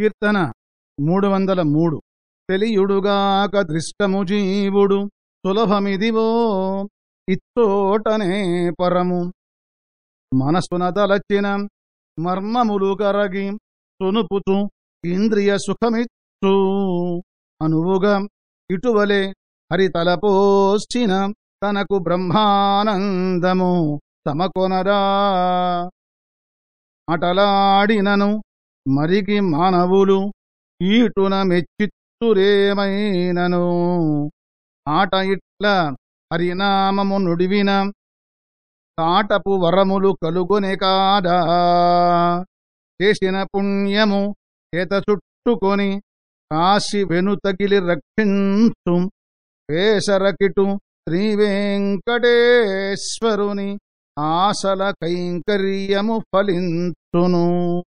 కీర్తన మూడు వందల మూడు తెలియుడుగాక దృష్టము జీవుడు సులభమిదివో ఇచ్చోటనే పరము. మనసున తలచిన మర్మములు కరగి సునుపుచు ఇంద్రియ సుఖమిచ్చు. అనువుగా ఇటువలే హరి తనకు బ్రహ్మానందము సమకొనరా. అటలాడినను మరికి మానవులు ఈటున మెచ్చిత్తురేమైనను. ఆట ఇట్ల హరినామము నుడివిన తాటపు వరములు కలుగొనే కాదా. చేసిన పుణ్యము చేత చుట్టుకొని కాశి వెనుతగిలి రక్షించు. వేసరకిటు శ్రీ ఆశల కైంకర్యము ఫలించును.